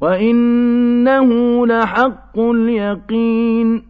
وَإِنَّهُ لَحَقُّ الْيَقِينِ